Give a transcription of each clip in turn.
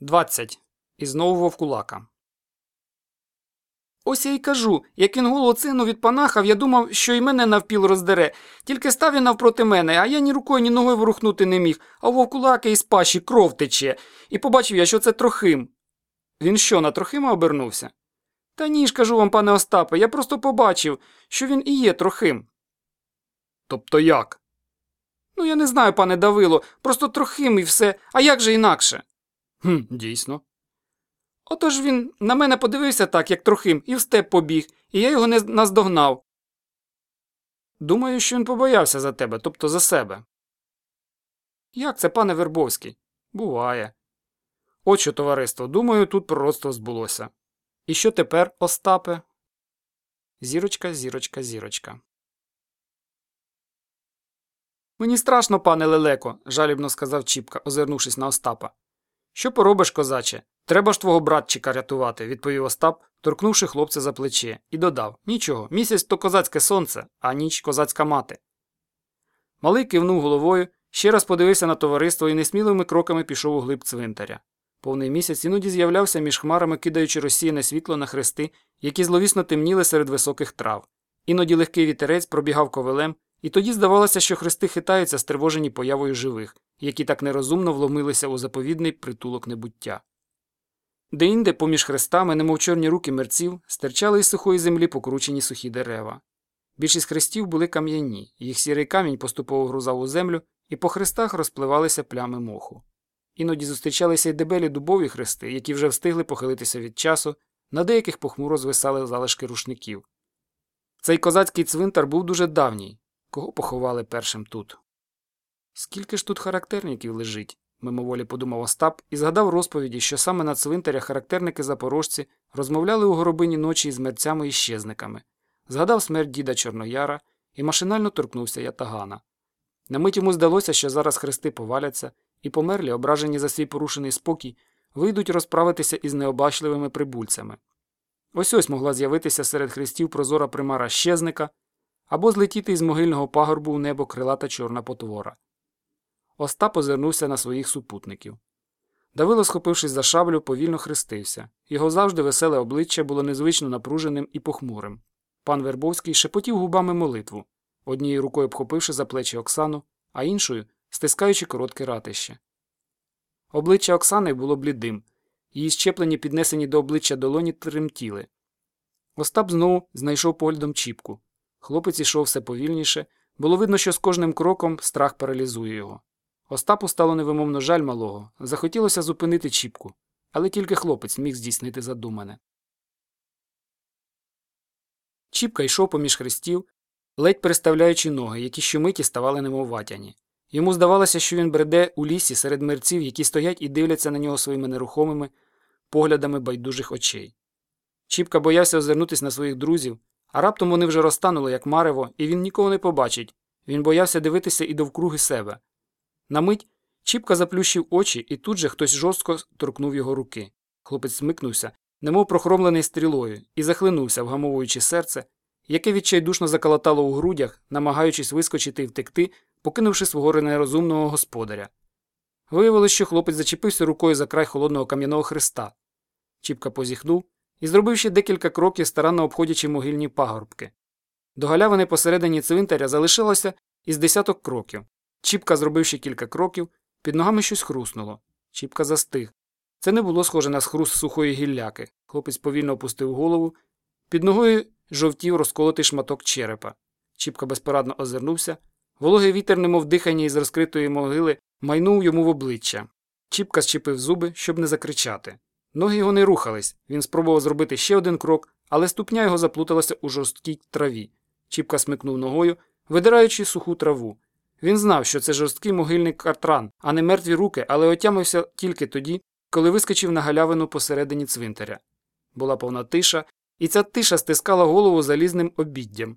Двадцять. І знову вовкулака. Ось я й кажу, як він голо цину відпанахав, я думав, що й мене навпіл роздере. Тільки став він навпроти мене, а я ні рукою, ні ногою ворухнути не міг, а у вовкулаки із пащі кров тече. І побачив я, що це трохим. Він що, на трохима обернувся? Та ні ж, кажу вам, пане Остапе, я просто побачив, що він і є трохим. Тобто як? Ну, я не знаю, пане Давило, просто трохим і все, а як же інакше? Хм, дійсно. Отож він на мене подивився так, як трохим, і в степ побіг, і я його не наздогнав. Думаю, що він побоявся за тебе, тобто за себе. Як це, пане Вербовський? Буває. От що, товариство, думаю, тут пророцтво збулося. І що тепер, Остапе? Зірочка, зірочка, зірочка. Мені страшно, пане лелеко, жалібно сказав Чіпка, озирнувшись на Остапа. Що поробиш, козаче? Треба ж твого братчика рятувати, відповів Остап, торкнувши хлопця за плече, і додав Нічого, місяць то козацьке сонце, а ніч козацька мати. Малий кивнув головою, ще раз подивився на товариство і несмілими кроками пішов у глиб цвинтаря. Повний місяць іноді з'являвся між хмарами, кидаючи розсіяне світло на хрести, які зловісно темніли серед високих трав. Іноді легкий вітерець пробігав ковелем, і тоді здавалося, що хрести хитаються, стривожені появою живих, які так нерозумно вломилися у заповідний притулок небуття. Деінде, поміж хрестами, немов чорні руки мерців, стирчали із сухої землі покручені сухі дерева. Більшість хрестів були кам'яні, їх сірий камінь поступово грузав у землю, і по хрестах розпливалися плями моху. Іноді зустрічалися й дебелі дубові хрести, які вже встигли похилитися від часу, на деяких похмуро звисали залишки рушників. Цей козацький цвинтар був дуже давній. Кого поховали першим тут? Скільки ж тут характерників лежить? мимоволі подумав Остап і згадав розповіді, що саме на цвинтарях характерники запорожці розмовляли у горобині ночі із мерцями і щезниками. Згадав смерть діда Чорнояра і машинально торкнувся ятагана. На мить йому здалося, що зараз хрести поваляться, і померлі, ображені за свій порушений спокій, вийдуть розправитися із необачливими прибульцями. Ось ось могла з'явитися серед хрестів прозора примара щезника або злетіти із могильного пагорбу у небо крилата чорна потвора. Остап озирнувся на своїх супутників. Давило, схопившись за шаблю, повільно хрестився. Його завжди веселе обличчя було незвично напруженим і похмурим. Пан Вербовський шепотів губами молитву, однією рукою обхопивши за плечі Оксану, а іншою стискаючи коротке ратище. Обличчя Оксани було блідим, її щеплені, піднесені до обличчя долоні тремтіли. Остап знову знайшов поглядом Чіпку. Хлопець ішов все повільніше, було видно, що з кожним кроком страх паралізує його. Остапу стало невимовно жаль малого, захотілося зупинити Чіпку, але тільки хлопець міг здійснити задумане. Чіпка йшов поміж хрестів, ледь переставляючи ноги, які щомиті ставали немов ватяні. Йому здавалося, що він бреде у лісі серед мерців, які стоять і дивляться на нього своїми нерухомими поглядами байдужих очей. Чіпка боявся озирнутися на своїх друзів, а раптом вони вже розтанули, як марево, і він нікого не побачить. Він боявся дивитися і довкруги себе. На мить Чіпка заплющив очі, і тут же хтось жорстко торкнув його руки. Хлопець смикнувся, немов прохромлений стрілою, і захлинувся, вгамовуючи серце, яке відчайдушно заколотало у грудях, намагаючись вискочити і втекти, покинувши свого нерозумного господаря. Виявилось, що хлопець зачепився рукою за край холодного кам'яного хреста. Чіпка позіхнув і зробив ще декілька кроків, старанно обходячи могильні пагорбки. До галявини посередині цвинтаря залишилося із десяток кроків. Чіпка, зробив ще кілька кроків, під ногами щось хруснуло. Чіпка застиг. Це не було схоже на хруст сухої гілляки. Хлопець повільно опустив голову. Під ногою жовтів розколотий шматок черепа. Чіпка безпорадно озирнувся. Вологий вітер, немов дихання із розкритої могили, майнув йому в обличчя. Чіпка щепив зуби, щоб не закричати. Ноги його не рухались. Він спробував зробити ще один крок, але ступня його заплуталася у жорсткій траві. Чіпка смикнув ногою, видираючи суху траву. Він знав, що це жорсткий могильний картран, а не мертві руки, але отямився тільки тоді, коли вискочив на галявину посередині цвинтаря. Була повна тиша, і ця тиша стискала голову залізним обіддям.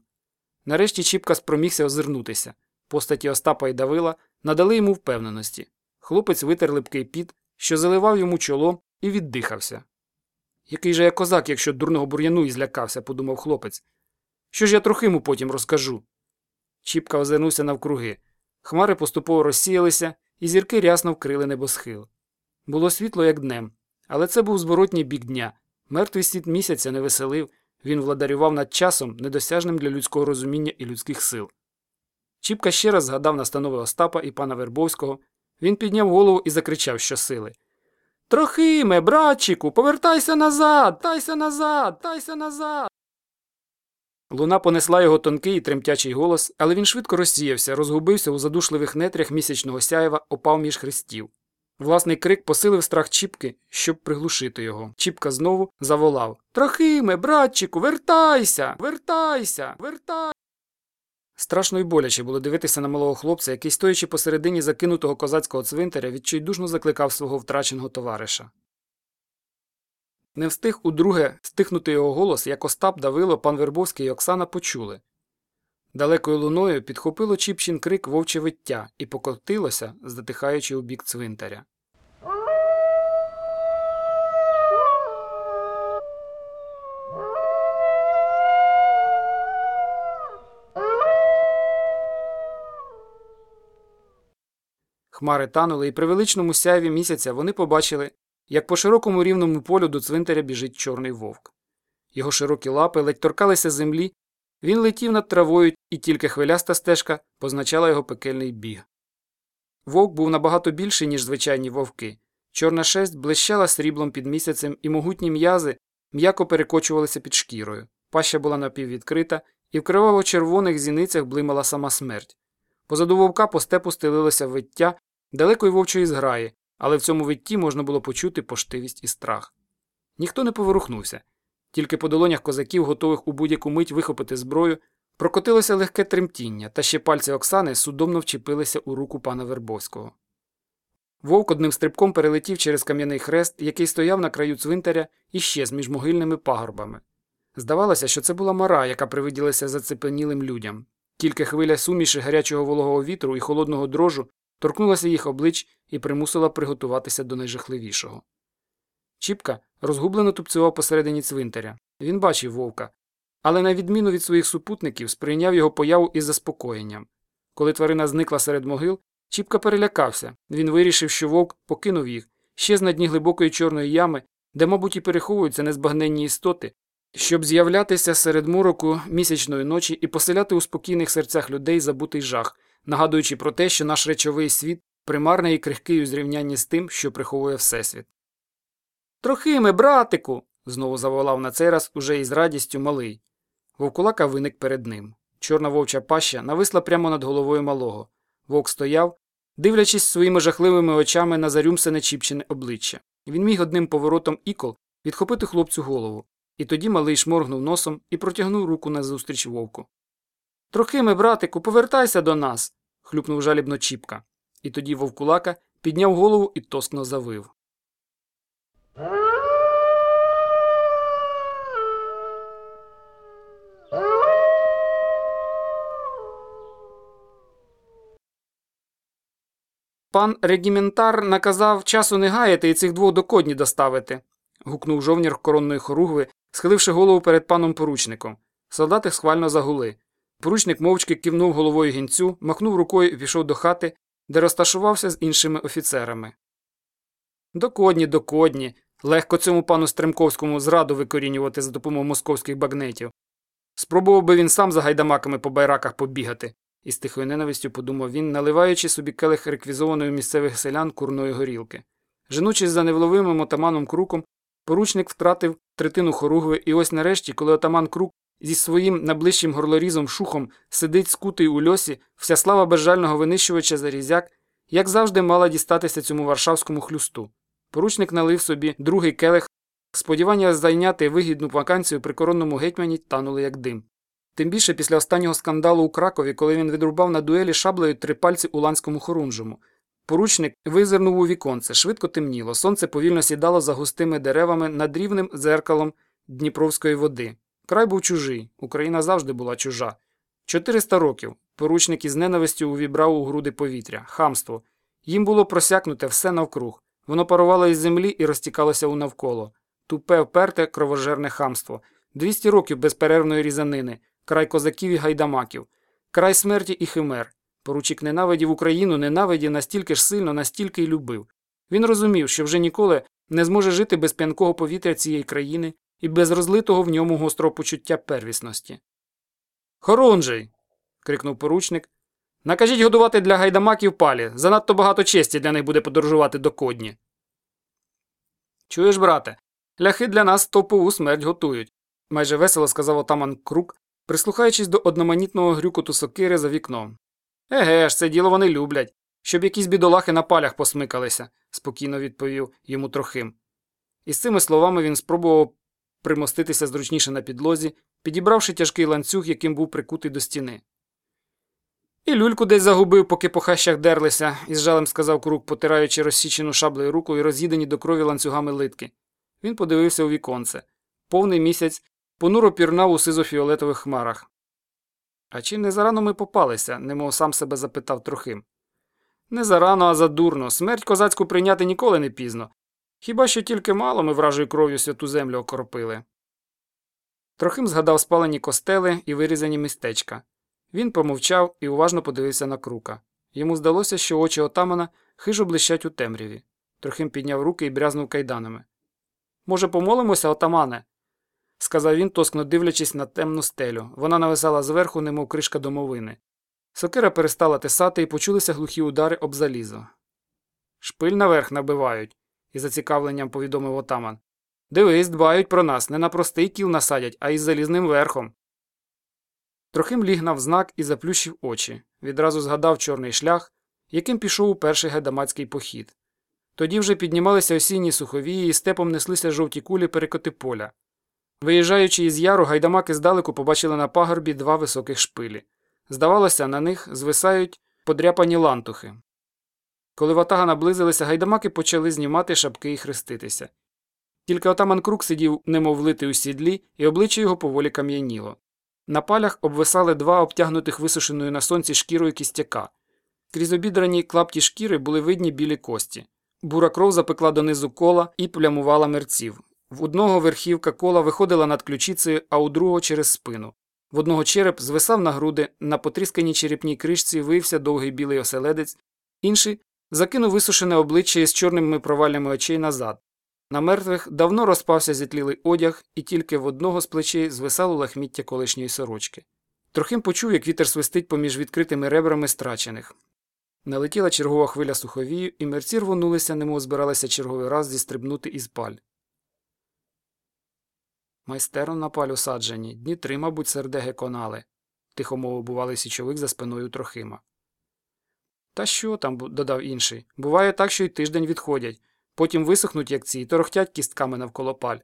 Нарешті Чіпка спромігся озирнутися. Постаті Остапа і Давила надали йому впевненості. Хлопець витер липкий піт, що заливав йому чоло, і віддихався. Який же я козак, якщо дурного бур'яну і злякався, подумав хлопець. Що ж я трохиму потім розкажу? Чіпка озирнувся навкруги. Хмари поступово розсіялися, і зірки рясно вкрили небосхил. Було світло, як днем, але це був зворотній бік дня. Мертвий світ місяця не веселив, він владарював над часом, недосяжним для людського розуміння і людських сил. Чіпка ще раз згадав настанови Остапа і пана Вербовського. Він підняв голову і закричав щосили. Трохиме, братчику, повертайся назад, тайся назад, тайся назад. Луна понесла його тонкий і тремтячий голос, але він швидко розсіявся, розгубився у задушливих нетрях місячного сяєва, опав між хрестів. Власний крик посилив страх Чіпки, щоб приглушити його. Чіпка знову заволав Трохиме, братчику, вертайся, вертайся, вертайся. Страшно й боляче було дивитися на малого хлопця, який, стоячи посередині закинутого козацького цвинтаря, відчайдушно закликав свого втраченого товариша. Не встиг удруге стихнути його голос, як Остап Давило, пан Вербовський і Оксана почули. Далекою луною підхопило Чіпчин крик вовче виття і покотилося, затихаючи у бік цвинтаря. Хмари танули, і при величному сяйві місяця вони побачили, як по широкому рівному полю до цвинтаря біжить чорний вовк. Його широкі лапи ледь торкалися землі, він летів над травою, і тільки хвиляста стежка позначала його пекельний біг. Вовк був набагато більший, ніж звичайні вовки. Чорна шесть блищала сріблом під місяцем, і могутні м'язи м'яко перекочувалися під шкірою. Паща була напіввідкрита, і в криваво червоних зіницях блимала сама смерть. Позаду вовка по степу стелилося виття далекої вовчої зграї, але в цьому витті можна було почути поштивість і страх. Ніхто не поворухнувся, тільки по долонях козаків, готових у будь-яку мить вихопити зброю, прокотилося легке тремтіння, та ще пальці Оксани судомно вчепилися у руку пана Вербовського. Вовк одним стрибком перелетів через кам'яний хрест, який стояв на краю цвинтаря і щез між могильними пагорбами. Здавалося, що це була мара, яка привиділася зацепенілим людям. Тільки хвиля суміші гарячого вологого вітру і холодного дрожу торкнулася їх облич і примусила приготуватися до найжахливішого. Чіпка розгублено тупцював посередині цвинтаря. Він бачив вовка, але, на відміну від своїх супутників, сприйняв його появу із заспокоєнням. Коли тварина зникла серед могил, Чіпка перелякався. Він вирішив, що вовк покинув їх ще з на дні глибокої чорної ями, де, мабуть, і переховуються незбагненні істоти, щоб з'являтися серед мороку місячної ночі і поселяти у спокійних серцях людей забутий жах, нагадуючи про те, що наш речовий світ примарний і крихкий у зрівнянні з тим, що приховує Всесвіт. Трохиме, братику. знову заволав на цей раз уже із радістю малий. Вовкулака виник перед ним. Чорна вовча паща нависла прямо над головою малого. Вовк стояв, дивлячись своїми жахливими очами на зарюмсене чіпчене обличчя. Він міг одним поворотом ікол відхопити хлопцю голову, і тоді малий шморгнув носом і протягнув руку назустріч вовку. Трохиме, братику, повертайся до нас. хлюпнув жалібно Чіпка. І тоді вовкулака підняв голову і тоскно завив. Пан регіментар наказав часу не гаяти і цих двох до кодні доставити. гукнув жовнір коронної хоругви, схиливши голову перед паном поручником. Солдати схвально загули. Поручник мовчки кивнув головою гінцю, махнув рукою і пішов до хати, де розташувався з іншими офіцерами. Докодні, докодні. Легко цьому пану Стремковському зраду викорінювати за допомогою московських багнетів. Спробував би він сам за гайдамаками по байраках побігати, із тихою ненавистю подумав він, наливаючи собі келих реквізованої місцевих селян курної горілки. Женучись за невловимим отаманом круком, поручник втратив третину хоругви, і ось нарешті, коли отаман крук зі своїм найближчим горлорізом шухом сидить скутий у льосі, вся слава безжального винищувача Зарізяк, як завжди, мала дістатися цьому варшавському хлюсту. Поручник налив собі другий келих, сподівання зайняти вигідну вакансію при коронному гетьмані танули як дим. Тим більше після останнього скандалу у Кракові, коли він відрубав на дуелі шаблею три пальці уланському хорунжому. Поручник визирнув у віконце, швидко темніло, сонце повільно сідало за густими деревами над рівним дзеркалом Дніпровської води. Край був чужий, Україна завжди була чужа. 400 років. Поручник із ненавистю увібрав у груди повітря, хамство. Їм було просякнуте все навкруг. Воно парувало із землі і розтікалося у навколо. Тупе, вперте, кровожерне хамство. 200 років безперервної різанини, край козаків і гайдамаків, край смерті і химер. Поручик ненавидів Україну, ненавидів настільки ж сильно, настільки й любив. Він розумів, що вже ніколи не зможе жити без п'янкого повітря цієї країни і без розлитого в ньому гострого почуття первісності. Хорунжий. крикнув поручник. Накажіть годувати для гайдамаків палі. Занадто багато честі для них буде подорожувати до кодні. Чуєш, брате, ляхи для нас топову смерть готують, майже весело сказав отаман Крук, прислухаючись до одноманітного грюкоту сокири за вікном. Еге ж, це діло вони люблять, щоб якісь бідолахи на палях посмикалися, спокійно відповів йому трохим. І з цими словами він спробував примоститися зручніше на підлозі, підібравши тяжкий ланцюг, яким був прикутий до стіни. І люльку десь загубив, поки по хащах дерлися, із жалем сказав крук, потираючи розсічену шаблею руку і роз'їдені до крові ланцюгами литки. Він подивився у віконце. Повний місяць понуро пірнав у сизофіолетових хмарах. А чи не зарано ми попалися, немов сам себе запитав трохим. Не зарано, а задурно. Смерть козацьку прийняти ніколи не пізно. Хіба що тільки мало ми вражою кров'ю святу землю окропили. Трохим згадав спалені костели і вирізані містечка. Він помовчав і уважно подивився на крука. Йому здалося, що очі отамана хижо блищать у темряві. Трохим підняв руки і брязнув кайданами. Може, помолимося, отамане? сказав він, тоскно дивлячись на темну стелю. Вона нависала зверху, немов кришка домовини. Сокира перестала тисати і почулися глухі удари об залізо. Шпиль наверх набивають, із зацікавленням повідомив отаман. Дивись, дбають про нас, не на простий кіл насадять, а із залізним верхом. Трохим ліг навзнак і заплющив очі. Відразу згадав чорний шлях, яким пішов у перший гайдамацький похід. Тоді вже піднімалися осінні суховії і степом неслися жовті кулі перекоти поля. Виїжджаючи із яру, гайдамаки здалеку побачили на пагорбі два високих шпилі. Здавалося, на них звисають подряпані лантухи. Коли ватага наблизилися, гайдамаки почали знімати шапки і хреститися. Тільки отаман Крук сидів, немов влитий у сідлі, і обличчя його поволі кам'яніло. На палях обвисали два обтягнутих висушеною на сонці шкірою кістяка. Крізь обідрані клапті шкіри були видні білі кості. Бура кров запекла донизу кола і плямувала мерців. В одного верхівка кола виходила над ключицею, а у другого через спину. В одного череп звисав на груди, на потрісканій черепній кришці вився довгий білий оселедець, інший закинув висушене обличчя із чорними провалями очей назад. На мертвих давно розпався зітлілий одяг, і тільки в одного з плечей звисало лахміття колишньої сорочки. Трохим почув, як вітер свистить поміж відкритими ребрами страчених. Налетіла чергова хвиля суховію, і мерці рвонулися, немов збиралися черговий раз зістрибнути із паль. Майстерно на палю саджені, дні три, мабуть, сердеги конали, тихо мовив бувалий січовик за спиною трохима. Та що там, додав інший. Буває так, що й тиждень відходять, потім висохнуть, як ці, і торохтять кістками навколо паль.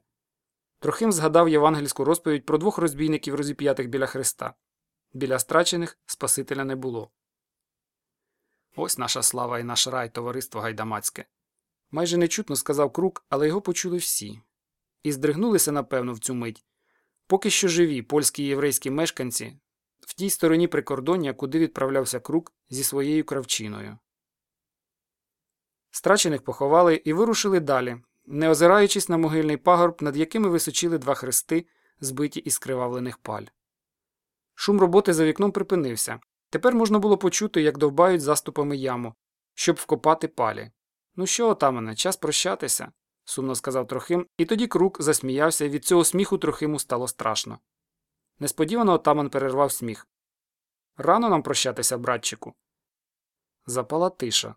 Трохим згадав євангельську розповідь про двох розбійників розіп'ятих біля Христа. Біля страчених Спасителя не було. Ось наша слава і наш рай, товариство гайдамацьке. Майже нечутно сказав крук, але його почули всі. І здригнулися, напевно, в цю мить. Поки що живі польські і єврейські мешканці в тій стороні прикордоння, куди відправлявся крук зі своєю кравчиною. Страчених поховали і вирушили далі, не озираючись на могильний пагорб, над якими височили два хрести, збиті із кривавлених паль. Шум роботи за вікном припинився. Тепер можна було почути, як довбають заступами яму, щоб вкопати палі. Ну що, отамане, час прощатися, сумно сказав Трохим, і тоді крук засміявся, і від цього сміху Трохиму стало страшно. Несподівано отаман перервав сміх. Рано нам прощатися, братчику. Запала тиша.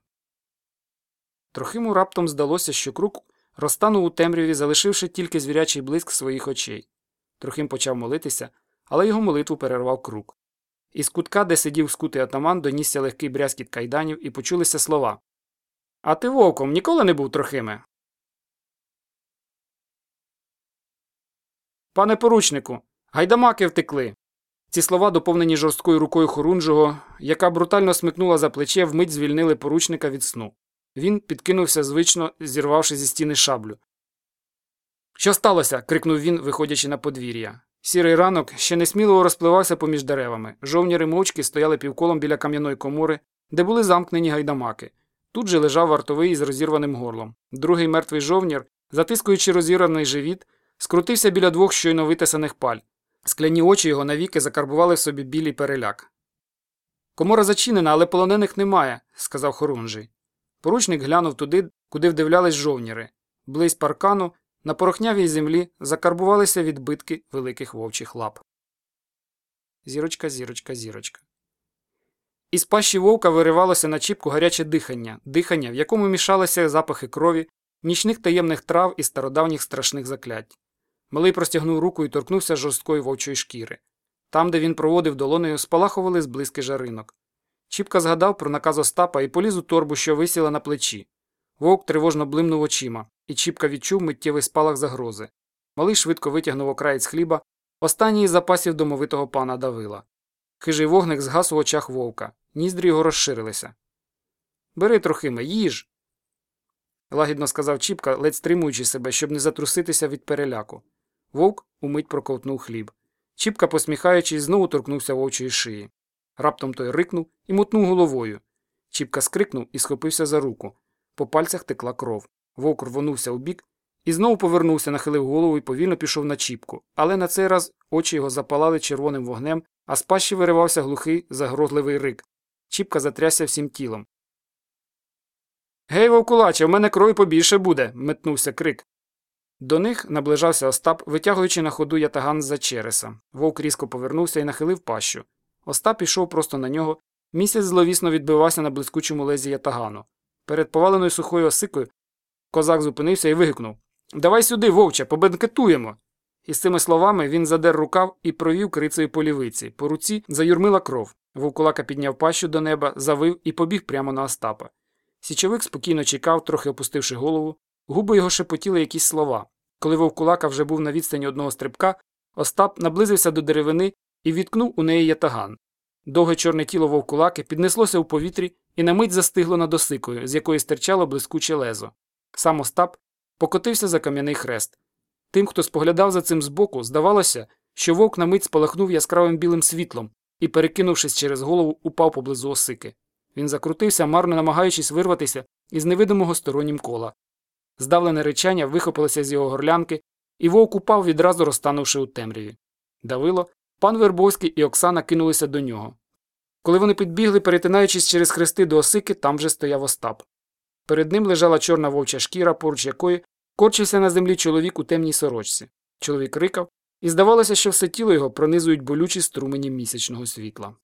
Трохиму раптом здалося, що крук розтанув у темряві, залишивши тільки звірячий блиск своїх очей. Трохим почав молитися, але його молитву перервав крук. Із кутка, де сидів скутий атаман, донісся легкий брязкіт кайданів і почулися слова А ти вовком ніколи не був трохиме? Пане поручнику, гайдамаки втекли. Ці слова, доповнені жорсткою рукою Хорунжого, яка брутально смикнула за плече, вмить звільнили поручника від сну. Він підкинувся звично, зірвавши зі стіни шаблю. Що сталося? крикнув він, виходячи на подвір'я. Сірий ранок ще несміливо розпливався поміж деревами. Жовніри мовчки стояли півколом біля кам'яної комори, де були замкнені гайдамаки. Тут же лежав вартовий із розірваним горлом. Другий мертвий жовнір, затискуючи розірваний живіт, скрутився біля двох щойно витесаних паль. Скляні очі його навіки закарбували в собі білий переляк. Комора зачинена, але полонених немає, сказав хорунжий. Поручник глянув туди, куди вдивлялись жовніри. Близь паркану на порохнявій землі закарбувалися відбитки великих вовчих лап. Зірочка, зірочка, зірочка. Із пащі вовка виривалося на чіпку гаряче дихання, дихання, в якому мішалися запахи крові, нічних таємних трав і стародавніх страшних заклять. Малий простягнув руку і торкнувся жорсткої вовчої шкіри. Там, де він проводив долонею, спалахували зблизьки жаринок. Чіпка згадав про наказ Остапа і поліз у торбу, що висіла на плечі. Вовк тривожно блимнув очима, і Чіпка відчув миттєвий спалах загрози. Малий швидко витягнув окраєць хліба, останній із запасів домовитого пана Давила. Хижий вогник згас у очах вовка, ніздрі його розширилися. Бери трохиме, їж. лагідно сказав Чіпка, ледь стримуючи себе, щоб не затруситися від переляку. Вовк умить проковтнув хліб. Чіпка, посміхаючись, знову торкнувся вовчої шиї. Раптом той рикнув і мотнув головою. Чіпка скрикнув і схопився за руку. По пальцях текла кров. Вовк рвонувся у бік і знову повернувся, нахилив голову і повільно пішов на чіпку. Але на цей раз очі його запалали червоним вогнем, а з пащі виривався глухий, загрозливий рик. Чіпка затрясся всім тілом. Гей, вовкулаче, в мене крові побільше буде. метнувся крик. До них наближався Остап, витягуючи на ходу ятаган за череса. Вовк різко повернувся і нахилив пащу. Остап пішов просто на нього. Місяць зловісно відбивався на блискучому лезі ятагану. Перед поваленою сухою осикою козак зупинився і вигукнув Давай сюди, вовче, побенкетуємо. І з цими словами він задер рукав і провів крицею по лівиці. По руці заюрмила кров. Вовкулака підняв пащу до неба, завив і побіг прямо на Остапа. Січовик спокійно чекав, трохи опустивши голову. Губи його шепотіли якісь слова. Коли вовкулака вже був на відстані одного стрибка, Остап наблизився до деревини і відкнув у неї ятаган. Довге чорне тіло вовкулаки піднеслося у повітрі і на мить застигло над осикою, з якої стирчало блискуче лезо. Сам Остап покотився за кам'яний хрест. Тим, хто споглядав за цим збоку, здавалося, що вовк на мить спалахнув яскравим білим світлом і, перекинувшись через голову, упав поблизу осики. Він закрутився, марно намагаючись вирватися із невидимого стороннім кола. Здавлене речання вихопилося з його горлянки, і вовк упав, відразу розтанувши у темряві. Давило, пан Вербовський і Оксана кинулися до нього. Коли вони підбігли, перетинаючись через хрести до осики, там вже стояв Остап. Перед ним лежала чорна вовча шкіра, поруч якої корчився на землі чоловік у темній сорочці. Чоловік рикав, і здавалося, що все тіло його пронизують болючі струмені місячного світла.